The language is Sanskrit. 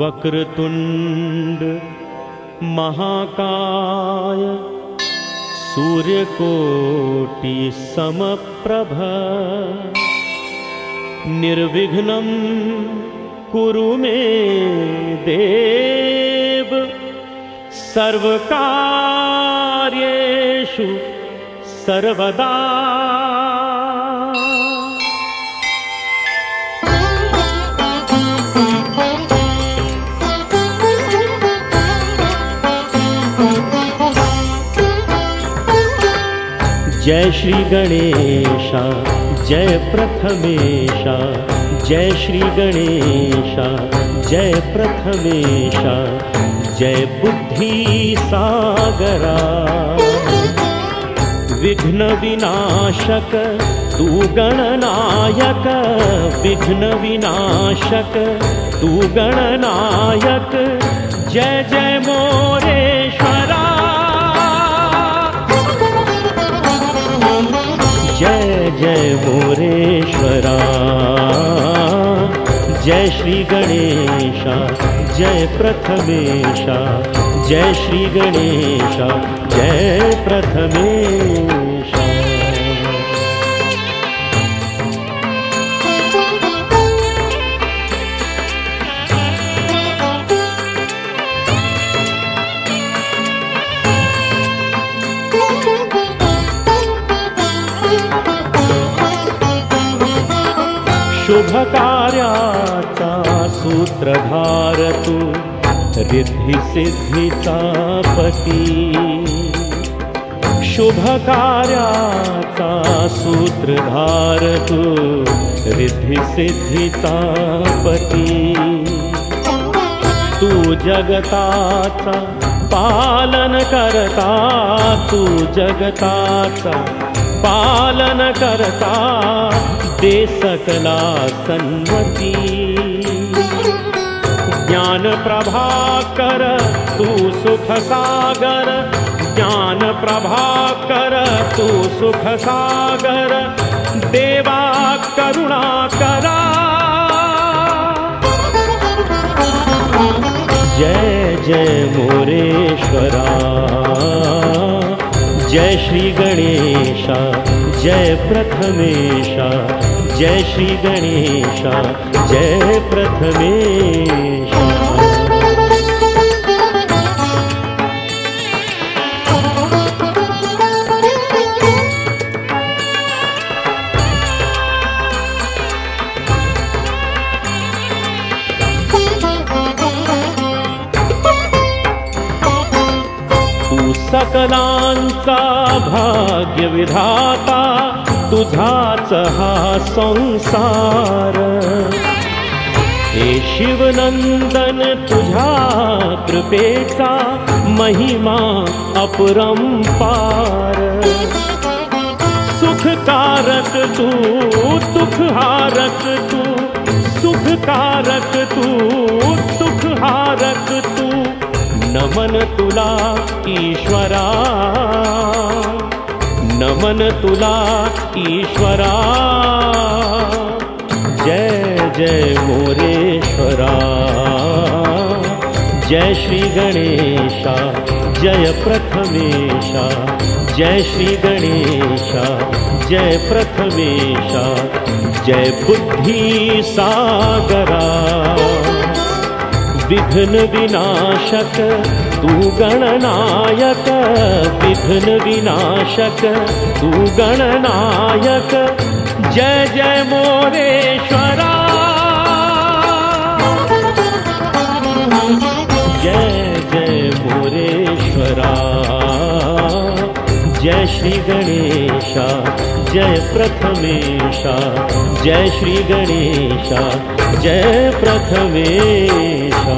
वक्रतुण्ड महाकाय सूर्यकोटिसमप्रभ निर्विघ्नं कुरु मे देव सर्वकार्येषु सर्वदा जय श्री गणेशा जय प्रथमेशा जय श्री गणेशा जय प्रथमेशा जय बुद्धि सागरा। विघ्न विनाशक गणनायक विघ्न विनाशक गणनायक जय जय मोरेश्वरा जय श्री गणेशा जय प्रथमेशा जय श्री गणेशा जय प्रथमेशा। शुभ सूत्रधार तू रिद्धिसिद्धिचा पती शुभकार्याचा सूत्रधार तू रिद्धिसिद्धिचा पती तू जगताचा पालन करता तू जगताचा पालन करता दे सकला सन्मती ज्ञान प्रभाकर, तू सुख सागर। ज्ञान प्रभाकर, तू सुख सागर। देवा करुणा करा। जय जय मोरेश्वरा। जय श्री गणेशा, जय प्रथमेशा। जय श्री गणेशा जय प्रथमेशा। तू सकलांचा भाग्यविधाता तुझाच हा संसार। हे शिवनंदन तुझ्या कृपेचा महिमा अपरंपार सुखकारक तू दुःखहारक तू सुखकारक तू दुःखहारक तू नमन तुला ईश्वरा नमन तुला ईश्वरा। जय जय मोरेश्वरा। जय श्री गणेशा, जय प्रथमेशा। जय श्री गणेशा, जय प्रथमेशा। जय बुद्धि सागरा। विघ्न विनाशक तू गणनायक विघ्न विनाशक तू गणनायक जय जय मोरेश्वरा। जय जय मोरेश्वरा। जय श्री गणेशा जय प्रथमेशा। जय श्री गणेशा जय प्रथमेशा